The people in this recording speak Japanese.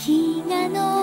日が昇